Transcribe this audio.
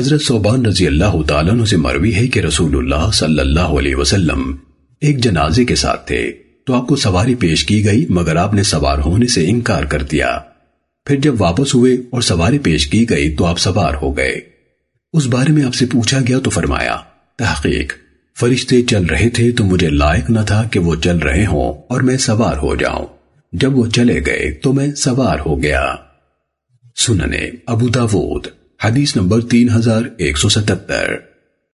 حضرت صوبان رضی اللہ تعالیٰ عنہ سے مروی ہے کہ رسول اللہ صلی اللہ علیہ وسلم ایک جنازے کے ساتھ تھے۔ تو آپ کو سواری پیش کی گئی، مگر آپ نے سوار ہونے سے انکار کر دیا۔ پھر جب واپس ہوئے اور سواری پیش کی گئی تو آپ سوار ہو گئے۔ اس بارے میں آپ سے پوچھا گیا تو فرمایا، تحقیق، فرشتے چل رہے تھے تو مجھے لائق نہ تھا کہ وہ چل رہے ہوں اور میں سوار ہو جاؤں۔ جب وہ چلے گئے تو میں سوار ہو گیا۔ سننے، ابو داود۔ حدیث نمبر تین ہزار ایک سو ستتر